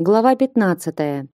Глава 15.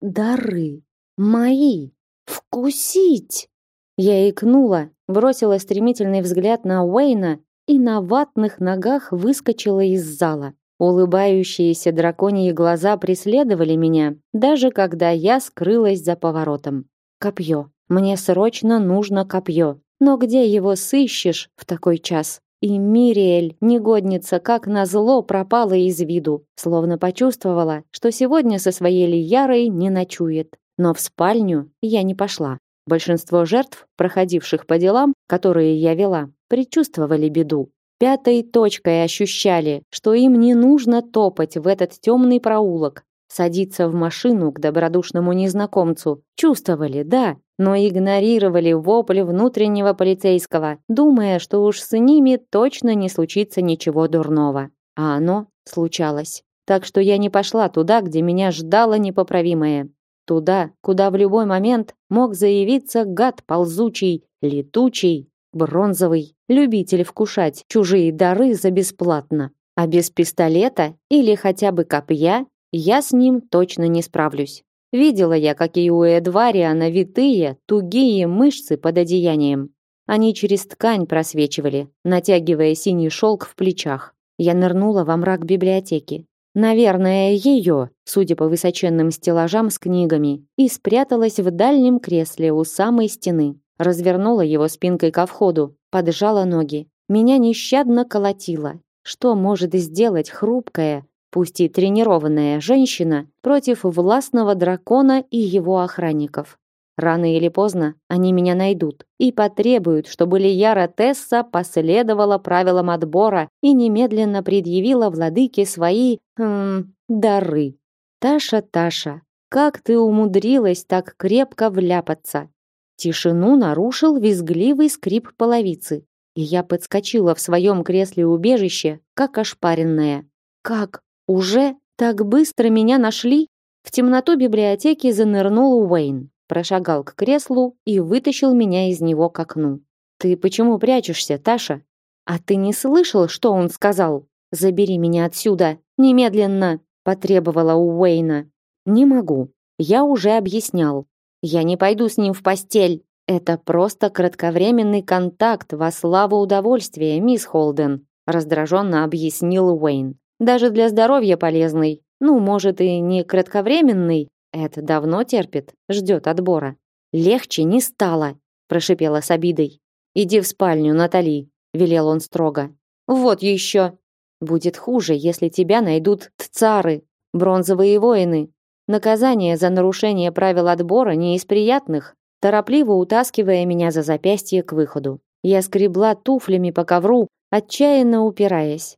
Дары мои. Вкусить. Я икнула, бросила стремительный взгляд на Уэйна и на ватных ногах выскочила из зала. Улыбающиеся драконьи глаза преследовали меня, даже когда я скрылась за поворотом. Копье. Мне срочно нужно копье. Но где его сыщешь в такой час? И Мириэль, негодница, как назло пропала из виду, словно почувствовала, что сегодня со своей Лиярой не ночует. Но в спальню я не пошла. Большинство жертв, проходивших по делам, которые я вела, предчувствовали беду. Пятой точкой ощущали, что им не нужно топать в этот темный проулок, садиться в машину к добродушному незнакомцу. Чувствовали, да, но игнорировали вопль внутреннего полицейского, думая, что уж с ними точно не случится ничего дурного. А оно случалось. Так что я не пошла туда, где меня ждало непоправимое. Туда, куда в любой момент мог заявиться гад ползучий, летучий, бронзовый, любитель вкушать чужие дары за бесплатно. А без пистолета или хотя бы копья я с ним точно не справлюсь. Видела я, какие у Эдвариана витые, тугие мышцы под одеянием. Они через ткань просвечивали, натягивая синий шелк в плечах. Я нырнула во мрак библиотеки. Наверное, ее, судя по высоченным стеллажам с книгами, и спряталась в дальнем кресле у самой стены. Развернула его спинкой ко входу, поджала ноги. Меня нещадно колотило. Что может сделать хрупкая, пусть и тренированная женщина против властного дракона и его охранников. Рано или поздно они меня найдут и потребуют, чтобы Лияра Тесса последовала правилам отбора и немедленно предъявила владыке свои, хм, дары. Таша, Таша, как ты умудрилась так крепко вляпаться? Тишину нарушил визгливый скрип половицы, и я подскочила в своем кресле убежище, как ошпаренная. Как уже так быстро меня нашли? В темноту библиотеки занырнул Уэйн, прошагал к креслу и вытащил меня из него к окну. Ты почему прячешься, Таша? А ты не слышал, что он сказал? Забери меня отсюда, немедленно, потребовала Уэйна. Не могу. Я уже объяснял. Я не пойду с ним в постель. Это просто кратковременный контакт во славу удовольствия, мисс Холден, раздраженно объяснил Уэйн. Даже для здоровья полезный. Ну, может, и не кратковременный. Это давно терпит, ждет отбора. Легче не стало, прошипела с обидой. Иди в спальню, Натали, велел он строго. Вот еще. Будет хуже, если тебя найдут тцары, бронзовые воины. Наказание за нарушение правил отбора не из приятных, торопливо утаскивая меня за запястье к выходу. Я скребла туфлями по ковру, отчаянно упираясь.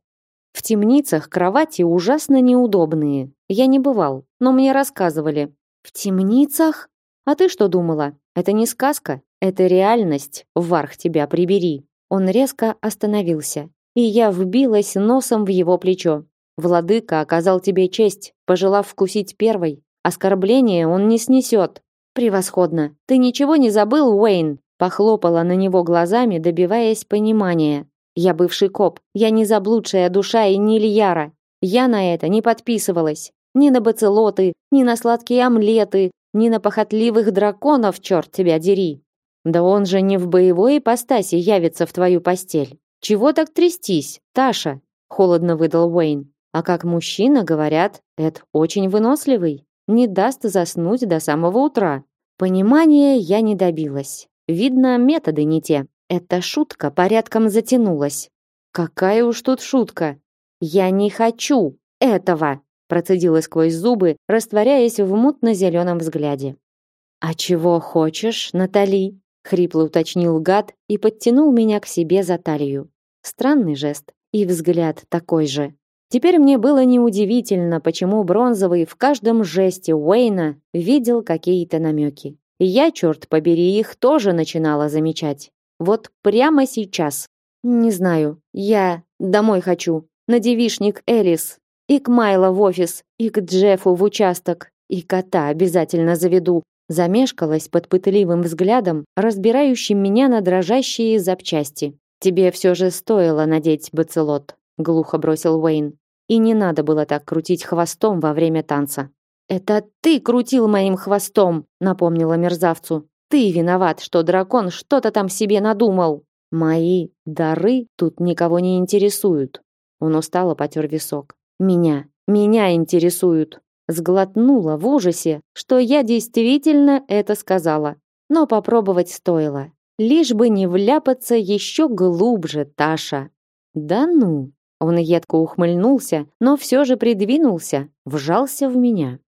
В темницах кровати ужасно неудобные. Я не бывал, но мне рассказывали. В темницах? А ты что думала? Это не сказка, это реальность. Варх тебя прибери. Он резко остановился, и я вбилась носом в его плечо. Владыка оказал тебе честь, пожелав вкусить первой. Оскорбление он не снесет. Превосходно. Ты ничего не забыл, Уэйн? Похлопала на него глазами, добиваясь понимания. Я бывший коп. Я не заблудшая душа и не Льяра. Я на это не подписывалась. Ни на бацелоты, ни на сладкие омлеты, ни на похотливых драконов, черт тебя дери. Да он же не в боевой ипостаси явится в твою постель. Чего так трястись, Таша? Холодно выдал Уэйн. А как мужчина, говорят, это очень выносливый. Не даст заснуть до самого утра. Понимания я не добилась. Видно, методы не те. Эта шутка порядком затянулась. Какая уж тут шутка. Я не хочу этого, процедила сквозь зубы, растворяясь в мутно-зеленом взгляде. А чего хочешь, Натали? хрипло уточнил гад и подтянул меня к себе за талию. Странный жест и взгляд такой же. Теперь мне было неудивительно, почему бронзовый в каждом жесте Уэйна видел какие-то намеки. Я, черт побери, их тоже начинала замечать. Вот прямо сейчас. Не знаю, я домой хочу. На девишник Элис. И к Майло в офис, и к Джеффу в участок. И кота обязательно заведу. Замешкалась под пытливым взглядом, разбирающим меня на дрожащие запчасти. Тебе все же стоило надеть бацелот, глухо бросил Уэйн. и не надо было так крутить хвостом во время танца. «Это ты крутил моим хвостом», — напомнила мерзавцу. «Ты виноват, что дракон что-то там себе надумал». «Мои дары тут никого не интересуют». Он устало потер висок. «Меня, меня интересуют». Сглотнула в ужасе, что я действительно это сказала. Но попробовать стоило. Лишь бы не вляпаться еще глубже, Таша. Да ну. Он едко ухмыльнулся, но все же придвинулся, вжался в меня.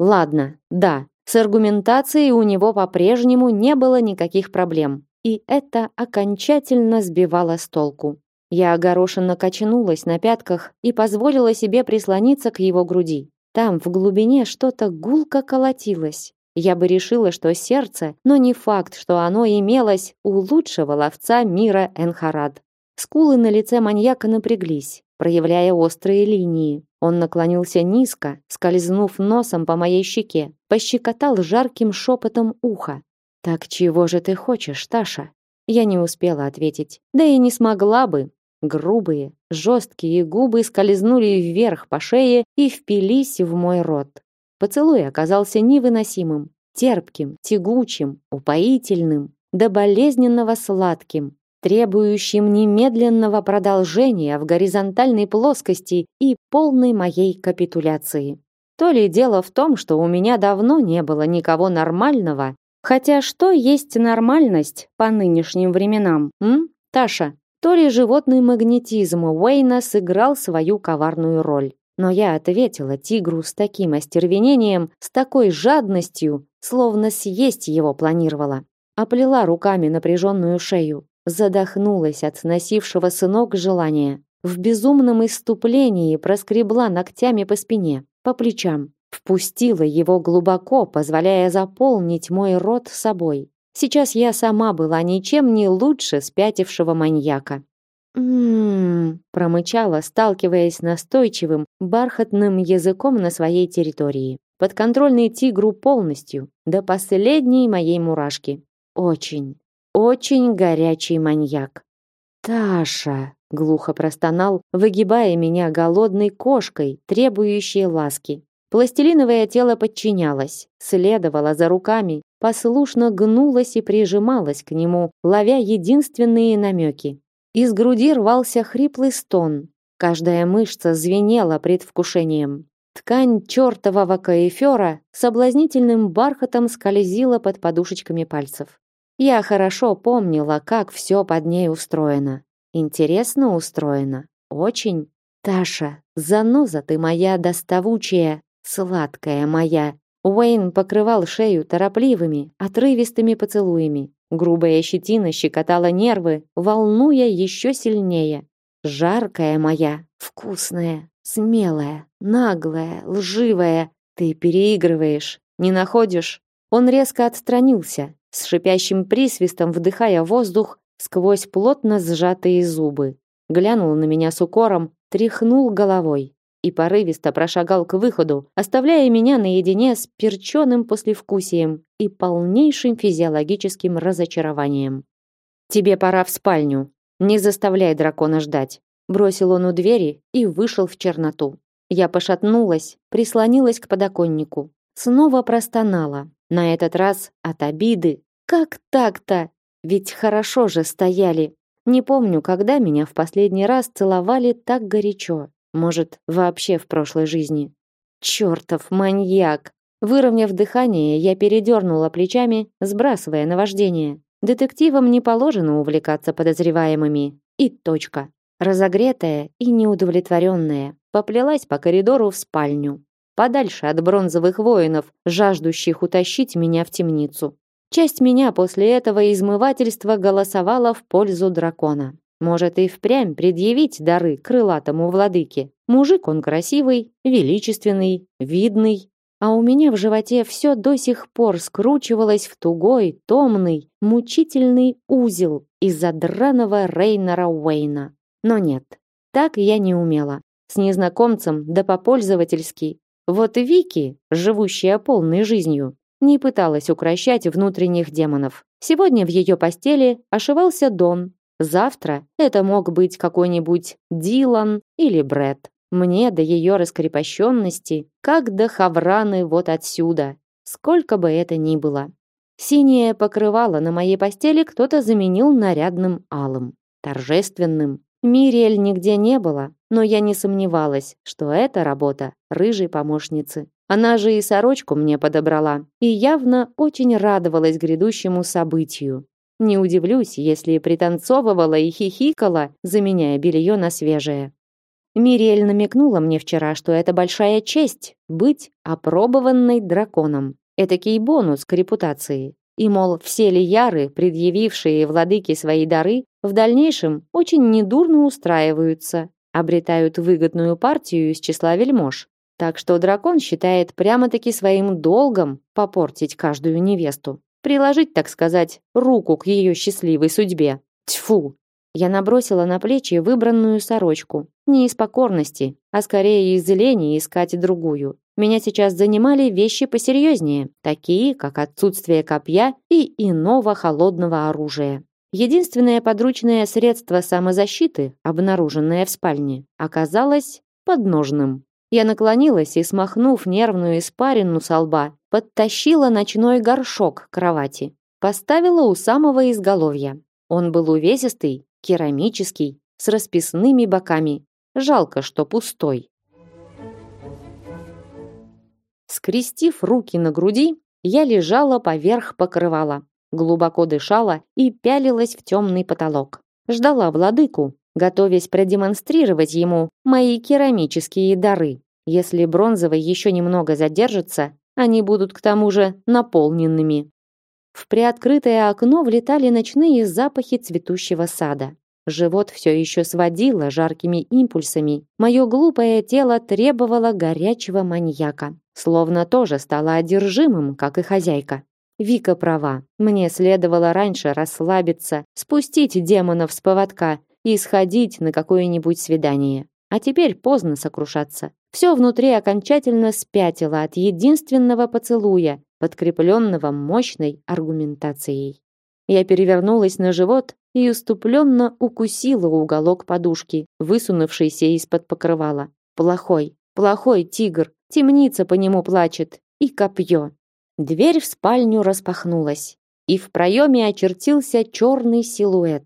Ладно, да, с аргументацией у него по-прежнему не было никаких проблем, и это окончательно сбивало с толку. Я огорошенно качнулась на пятках и позволила себе прислониться к его груди. Там в глубине что-то гулко колотилось. Я бы решила, что сердце, но не факт, что оно имелось у лучшего ловца мира Энхарад. Скулы на лице маньяка напряглись, проявляя острые линии. Он наклонился низко, скользнув носом по моей щеке, пощекотал жарким шепотом ухо. «Так чего же ты хочешь, Таша?» Я не успела ответить. Да и не смогла бы. Грубые, жесткие губы скользнули вверх по шее и впились в мой рот. Поцелуй оказался невыносимым, терпким, тягучим, упоительным, до болезненного сладким требующим немедленного продолжения в горизонтальной плоскости и полной моей капитуляции. То ли дело в том, что у меня давно не было никого нормального, хотя что есть нормальность по нынешним временам, м, Таша? То ли животный магнетизм Уэйна сыграл свою коварную роль. Но я ответила тигру с таким остервенением, с такой жадностью, словно съесть его планировала. Оплела руками напряженную шею, задохнулась от сносившего сынок желания. В безумном иступлении проскребла ногтями по спине, по плечам, впустила его глубоко, позволяя заполнить мой рот собой. Сейчас я сама была ничем не лучше спятившего маньяка. «М-м-м», промычала, сталкиваясь настойчивым, бархатным языком на своей территории. Подконтрольный тигру полностью, до последней моей мурашки. Очень, очень горячий маньяк. «Таша!» — глухо простонал, выгибая меня голодной кошкой, требующей ласки. Пластилиновое тело подчинялось, следовало за руками, послушно гнулось и прижималось к нему, ловя единственные намеки. Из груди рвался хриплый стон. Каждая мышца звенела предвкушением. Ткань чертового каэфера соблазнительным бархатом скользила под подушечками пальцев. Я хорошо помнила, как все под ней устроено. Интересно устроено. Очень. Таша, заноза ты моя доставучая, сладкая моя. Уэйн покрывал шею торопливыми, отрывистыми поцелуями. Грубая щетина щекотала нервы, волнуя еще сильнее. Жаркая моя, вкусная, смелая, наглая, лживая. Ты переигрываешь, не находишь? Он резко отстранился, с шипящим присвистом вдыхая воздух сквозь плотно сжатые зубы. Глянул на меня с укором, тряхнул головой и порывисто прошагал к выходу, оставляя меня наедине с перченым послевкусием и полнейшим физиологическим разочарованием. «Тебе пора в спальню. Не заставляй дракона ждать», бросил он у двери и вышел в черноту. Я пошатнулась, прислонилась к подоконнику. Снова простонала, на этот раз от обиды. Как так-то? Ведь хорошо же стояли. Не помню, когда меня в последний раз целовали так горячо. Может, вообще в прошлой жизни. Чёртов маньяк! Выровняв дыхание, я передернула плечами, сбрасывая наваждение. Детективам не положено увлекаться подозреваемыми. И точка. Разогретая и неудовлетворенная, поплелась по коридору в спальню подальше от бронзовых воинов, жаждущих утащить меня в темницу. Часть меня после этого измывательства голосовала в пользу дракона. Может и впрямь предъявить дары крылатому владыке. Мужик он красивый, величественный, видный, а у меня в животе все до сих пор скручивалось в тугой, томный, мучительный узел из-за драного Рейнера Уэйна. Но нет, так я не умела. С незнакомцем да попользовательски вот Вики, живущая полной жизнью, не пыталась укращать внутренних демонов. Сегодня в ее постели ошивался Дон. Завтра это мог быть какой-нибудь Дилан или Бред. Мне до ее раскрепощенности, как до хавраны вот отсюда, сколько бы это ни было. Синее покрывало на моей постели кто-то заменил нарядным алым, торжественным. Мириэль нигде не было, но я не сомневалась, что это работа рыжей помощницы. Она же и сорочку мне подобрала, и явно очень радовалась грядущему событию. Не удивлюсь, если пританцовывала и хихикала, заменяя белье на свежее. Мириэль намекнула мне вчера, что это большая честь быть опробованной драконом. Этакий бонус к репутации. И, мол, все лияры, предъявившие владыке свои дары, в дальнейшем очень недурно устраиваются, обретают выгодную партию из числа вельмож. Так что дракон считает прямо-таки своим долгом попортить каждую невесту. Приложить, так сказать, руку к ее счастливой судьбе. Тьфу! Я набросила на плечи выбранную сорочку. Не из покорности, а скорее из лени искать другую. Меня сейчас занимали вещи посерьезнее, такие как отсутствие копья и иного холодного оружия. Единственное подручное средство самозащиты, обнаруженное в спальне, оказалось подножным. Я наклонилась и, смахнув нервную испарину со лба, подтащила ночной горшок к кровати. Поставила у самого изголовья. Он был увесистый, керамический, с расписными боками. Жалко, что пустой. Скрестив руки на груди, я лежала поверх покрывала, глубоко дышала и пялилась в темный потолок. Ждала владыку, готовясь продемонстрировать ему мои керамические дары. Если бронзовый еще немного задержится, они будут к тому же наполненными. В приоткрытое окно влетали ночные запахи цветущего сада. Живот все еще сводило жаркими импульсами. Мое глупое тело требовало горячего маньяка. Словно тоже стало одержимым, как и хозяйка. Вика права. Мне следовало раньше расслабиться, спустить демонов с поводка и сходить на какое-нибудь свидание. А теперь поздно сокрушаться. Все внутри окончательно спятило от единственного поцелуя, подкрепленного мощной аргументацией. Я перевернулась на живот и уступленно укусила уголок подушки, высунувшейся из-под покрывала. Плохой, плохой тигр, темница по нему плачет, и копье. Дверь в спальню распахнулась, и в проеме очертился черный силуэт.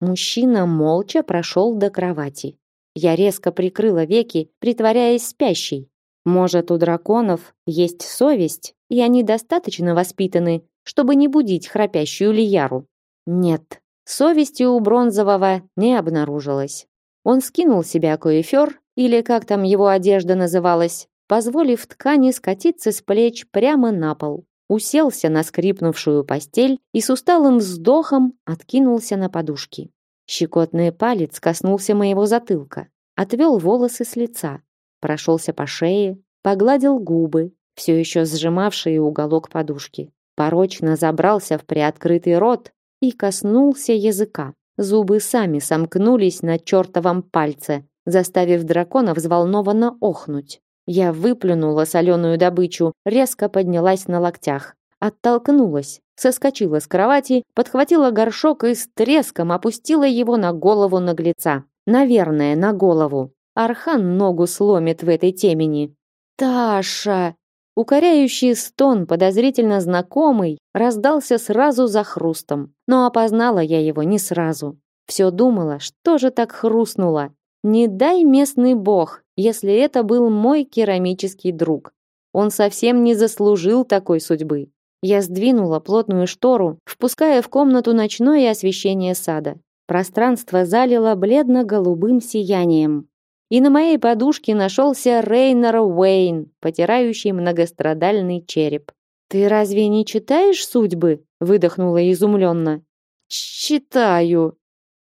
Мужчина молча прошел до кровати. Я резко прикрыла веки, притворяясь спящей. Может, у драконов есть совесть, и они достаточно воспитаны, чтобы не будить храпящую Лияру. Нет, совести у Бронзового не обнаружилось. Он скинул себя коефер, или как там его одежда называлась, позволив ткани скатиться с плеч прямо на пол. Уселся на скрипнувшую постель и с усталым вздохом откинулся на подушки. Щекотный палец коснулся моего затылка, отвел волосы с лица, прошелся по шее, погладил губы, все еще сжимавшие уголок подушки. Порочно забрался в приоткрытый рот и коснулся языка. Зубы сами сомкнулись на чертовом пальце, заставив дракона взволнованно охнуть. Я выплюнула соленую добычу, резко поднялась на локтях. Оттолкнулась, соскочила с кровати, подхватила горшок и с треском опустила его на голову наглеца. Наверное, на голову. Архан ногу сломит в этой темени. «Таша!» Укоряющий стон, подозрительно знакомый, раздался сразу за хрустом, но опознала я его не сразу. Все думала, что же так хрустнуло. Не дай местный бог, если это был мой керамический друг. Он совсем не заслужил такой судьбы. Я сдвинула плотную штору, впуская в комнату ночное освещение сада. Пространство залило бледно-голубым сиянием. И на моей подушке нашелся Рейнер Уэйн, потирающий многострадальный череп. «Ты разве не читаешь судьбы?» — выдохнула изумленно. «Читаю»,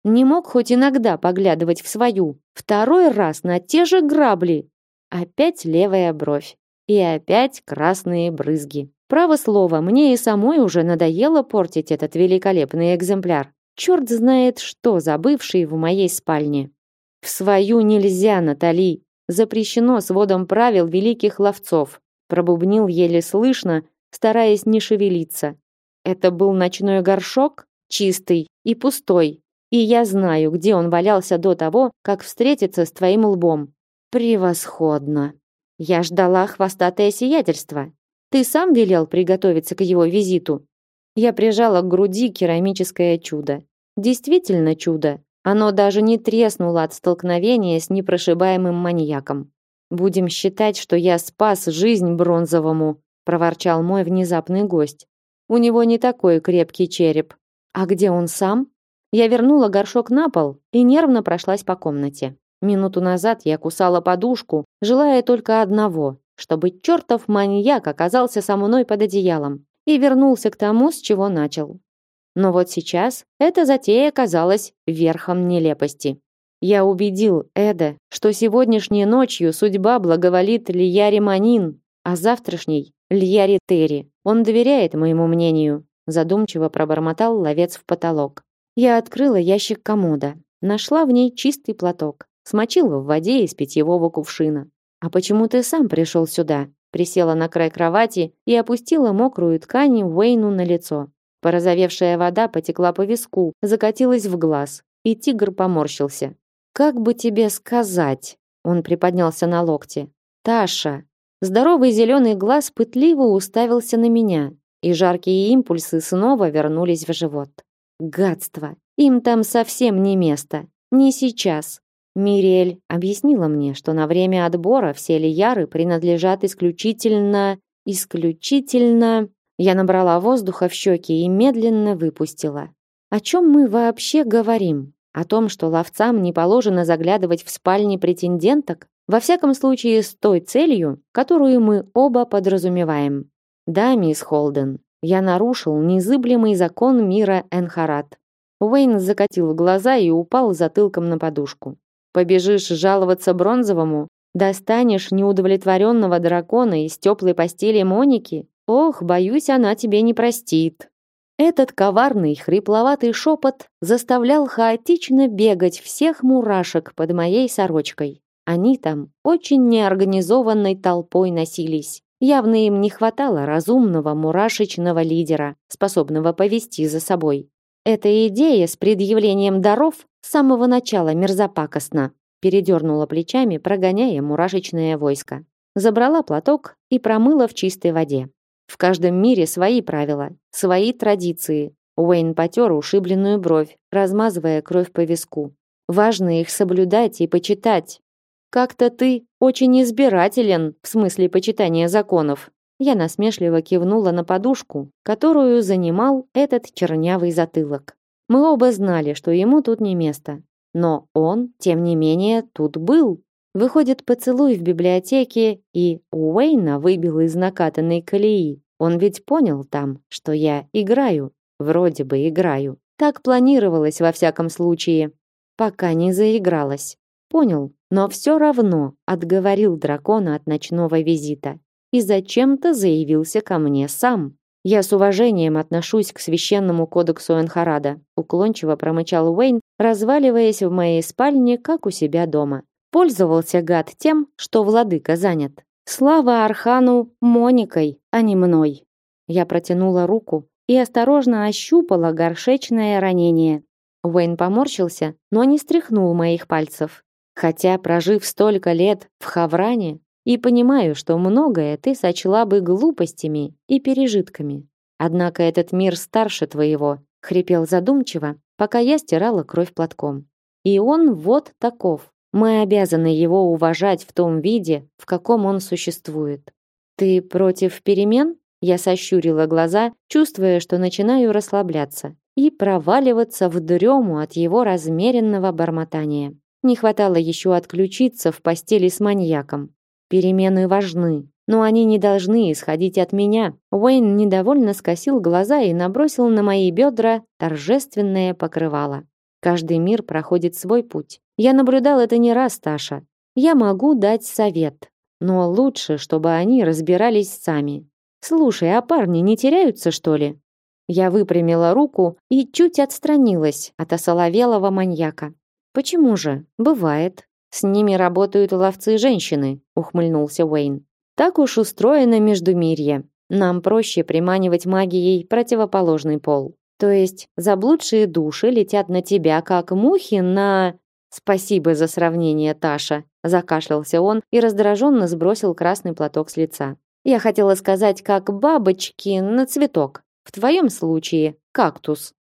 не мог хоть иногда поглядывать в свою. Второй раз на те же грабли. Опять левая бровь. И опять красные брызги. Право слово, мне и самой уже надоело портить этот великолепный экземпляр. Черт знает что, забывший в моей спальне. В свою нельзя, Натали. Запрещено сводом правил великих ловцов. Пробубнил еле слышно, стараясь не шевелиться. Это был ночной горшок, чистый и пустой, и я знаю, где он валялся до того, как встретиться с твоим лбом. Превосходно. Я ждала хвостатое сиятельство. Ты сам велел приготовиться к его визиту. Я прижала к груди керамическое чудо. Действительно чудо. Оно даже не треснуло от столкновения с непрошибаемым маньяком. Будем считать, что я спас жизнь бронзовому, проворчал мой внезапный гость. У него не такой крепкий череп. А где он сам? Я вернула горшок на пол и нервно прошлась по комнате. Минуту назад я кусала подушку, желая только одного, чтобы чертов маньяк оказался со мной под одеялом и вернулся к тому, с чего начал. Но вот сейчас эта затея казалась верхом нелепости. Я убедил Эда, что сегодняшней ночью судьба благоволит Лияре Манин, а завтрашней — Лияре Терри. Он доверяет моему мнению, задумчиво пробормотал ловец в потолок. Я открыла ящик комода, нашла в ней чистый платок, смочила в воде из питьевого кувшина. А почему ты сам пришел сюда? Присела на край кровати и опустила мокрую ткань Уэйну на лицо. Порозовевшая вода потекла по виску, закатилась в глаз, и тигр поморщился. Как бы тебе сказать? Он приподнялся на локте. Таша. Здоровый зеленый глаз пытливо уставился на меня, и жаркие импульсы снова вернулись в живот. Гадство. Им там совсем не место. Не сейчас. Мириэль объяснила мне, что на время отбора все лияры принадлежат исключительно... исключительно... Я набрала воздуха в щеки и медленно выпустила. О чем мы вообще говорим? О том, что ловцам не положено заглядывать в спальни претенденток? Во всяком случае, с той целью, которую мы оба подразумеваем. Да, мисс Холден, я нарушил незыблемый закон мира Энхарат. Уэйн закатил глаза и упал затылком на подушку. Побежишь жаловаться Бронзовому? Достанешь неудовлетворенного дракона из теплой постели Моники? Ох, боюсь, она тебе не простит. Этот коварный, хрипловатый шепот заставлял хаотично бегать всех мурашек под моей сорочкой. Они там очень неорганизованной толпой носились. Явно им не хватало разумного мурашечного лидера, способного повести за собой. Эта идея с предъявлением даров с самого начала мерзопакостна. Передернула плечами, прогоняя мурашечное войско. Забрала платок и промыла в чистой воде. В каждом мире свои правила, свои традиции. Уэйн потер ушибленную бровь, размазывая кровь по виску. Важно их соблюдать и почитать, как-то ты очень избирателен в смысле почитания законов. Я насмешливо кивнула на подушку, которую занимал этот чернявый затылок. Мы оба знали, что ему тут не место. Но он, тем не менее, тут был. Выходит, поцелуй в библиотеке и Уэйна выбил из накатанной колеи. Он ведь понял там, что я играю. Вроде бы играю. Так планировалось во всяком случае. Пока не заигралась. Понял, но все равно отговорил дракона от ночного визита и зачем-то заявился ко мне сам. Я с уважением отношусь к священному кодексу Энхарада, уклончиво промычал Уэйн, разваливаясь в моей спальне, как у себя дома. Пользовался гад тем, что владыка занят. Слава Архану Моникой, а не мной. Я протянула руку и осторожно ощупала горшечное ранение. Уэйн поморщился, но не стряхнул моих пальцев. Хотя, прожив столько лет в Хавране, и понимаю, что многое ты сочла бы глупостями и пережитками. Однако этот мир старше твоего, хрипел задумчиво, пока я стирала кровь платком. И он вот таков. Мы обязаны его уважать в том виде, в каком он существует. Ты против перемен? Я сощурила глаза, чувствуя, что начинаю расслабляться и проваливаться в дрему от его размеренного бормотания. Не хватало еще отключиться в постели с маньяком. Перемены важны, но они не должны исходить от меня. Уэйн недовольно скосил глаза и набросил на мои бедра торжественное покрывало. Каждый мир проходит свой путь. Я наблюдал это не раз, Таша. Я могу дать совет, но лучше, чтобы они разбирались сами. Слушай, а парни не теряются, что ли? Я выпрямила руку и чуть отстранилась от осоловелого маньяка. Почему же? Бывает. С ними работают ловцы-женщины, ухмыльнулся Уэйн. Так уж устроено междумирье. Нам проще приманивать магией противоположный пол. То есть заблудшие души летят на тебя, как мухи на... Спасибо за сравнение, Таша. закашлялся он и раздраженно сбросил красный платок с лица. Я хотела сказать, как бабочки на цветок. В твоем случае кактус.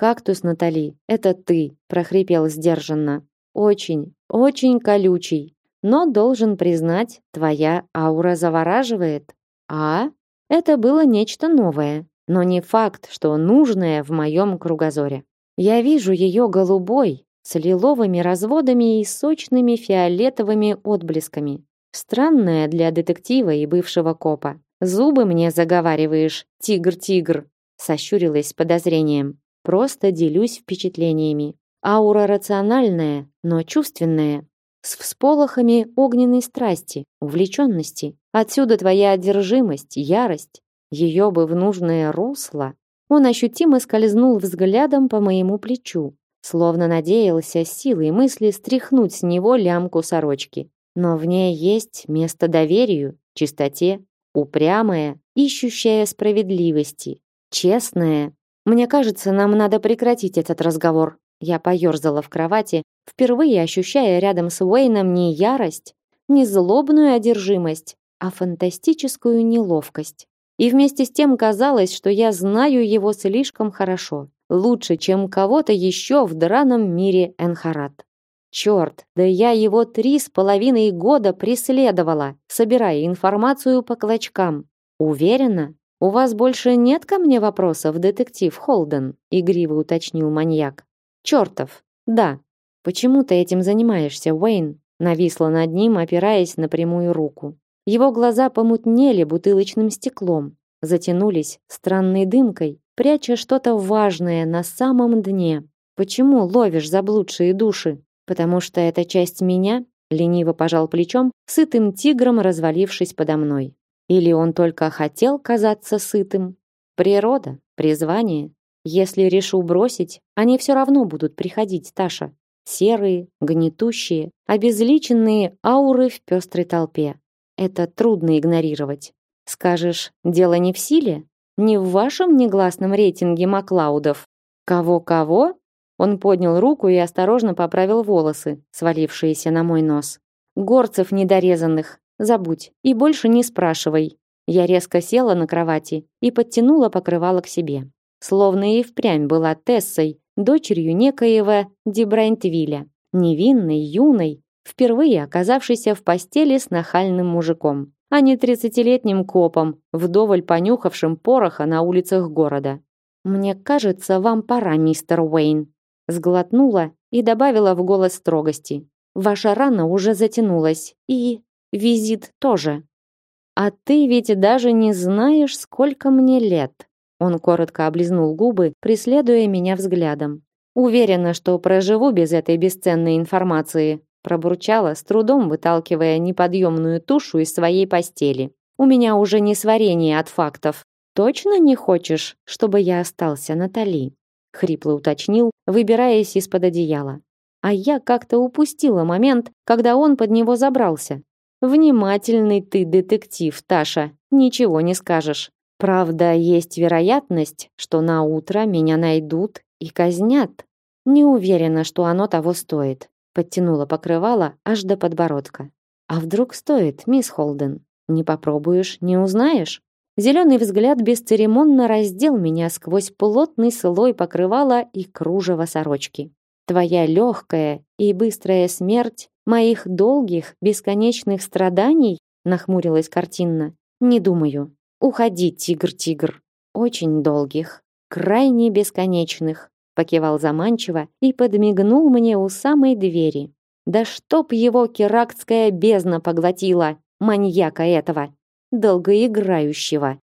Кактус, Натали, это ты, прохрипел сдержанно. Очень, очень колючий, но должен признать, твоя аура завораживает. А? Это было нечто новое, но не факт, что нужное в моем кругозоре. Я вижу ее голубой, с лиловыми разводами и сочными фиолетовыми отблесками. Странная для детектива и бывшего копа. Зубы мне заговариваешь, тигр-тигр, сощурилась с подозрением. Просто делюсь впечатлениями. Аура рациональная, но чувственная, с всполохами огненной страсти, увлеченности. Отсюда твоя одержимость, ярость. Ее бы в нужное русло. Он ощутимо скользнул взглядом по моему плечу, словно надеялся силой мысли стряхнуть с него лямку сорочки. Но в ней есть место доверию, чистоте, упрямая, ищущая справедливости, честная. Мне кажется, нам надо прекратить этот разговор. Я поерзала в кровати, впервые ощущая рядом с Уэйном не ярость, не злобную одержимость, а фантастическую неловкость. И вместе с тем казалось, что я знаю его слишком хорошо, лучше, чем кого-то еще в драном мире Энхарат. Черт, да я его три с половиной года преследовала, собирая информацию по клочкам. Уверена? У вас больше нет ко мне вопросов, детектив Холден? Игриво уточнил маньяк. Чертов. Да. Почему ты этим занимаешься, Уэйн? Нависла над ним, опираясь на прямую руку. Его глаза помутнели бутылочным стеклом, затянулись странной дымкой, пряча что-то важное на самом дне. Почему ловишь заблудшие души? Потому что это часть меня, лениво пожал плечом, сытым тигром развалившись подо мной. Или он только хотел казаться сытым? Природа, призвание. Если решу бросить, они все равно будут приходить, Таша. Серые, гнетущие, обезличенные ауры в пестрой толпе. Это трудно игнорировать. Скажешь, дело не в силе? Не в вашем негласном рейтинге Маклаудов? Кого-кого? Он поднял руку и осторожно поправил волосы, свалившиеся на мой нос. Горцев недорезанных. Забудь и больше не спрашивай. Я резко села на кровати и подтянула покрывало к себе. Словно и впрямь была Тессой, дочерью некоего Дебрайнтвиля, невинной, юной, впервые оказавшейся в постели с нахальным мужиком, а не тридцатилетним копом, вдоволь понюхавшим пороха на улицах города. «Мне кажется, вам пора, мистер Уэйн», Сглотнула и добавила в голос строгости. Ваша рана уже затянулась, и визит тоже. А ты ведь даже не знаешь, сколько мне лет. Он коротко облизнул губы, преследуя меня взглядом. Уверена, что проживу без этой бесценной информации, пробурчала, с трудом выталкивая неподъемную тушу из своей постели. У меня уже не сварение от фактов. Точно не хочешь, чтобы я остался Натали? хрипло уточнил, выбираясь из-под одеяла. А я как-то упустила момент, когда он под него забрался. Внимательный ты детектив, Таша, ничего не скажешь. Правда, есть вероятность, что на утро меня найдут и казнят. Не уверена, что оно того стоит. Подтянула покрывало аж до подбородка. А вдруг стоит, мисс Холден? Не попробуешь, не узнаешь. Зеленый взгляд бесцеремонно раздел меня сквозь плотный слой покрывала и кружева сорочки. Твоя легкая и быстрая смерть моих долгих, бесконечных страданий, нахмурилась картинно. Не думаю. Уходи, тигр-тигр. Очень долгих, крайне бесконечных, покивал заманчиво и подмигнул мне у самой двери. Да чтоб его керактская бездна поглотила, маньяка этого долгоиграющего.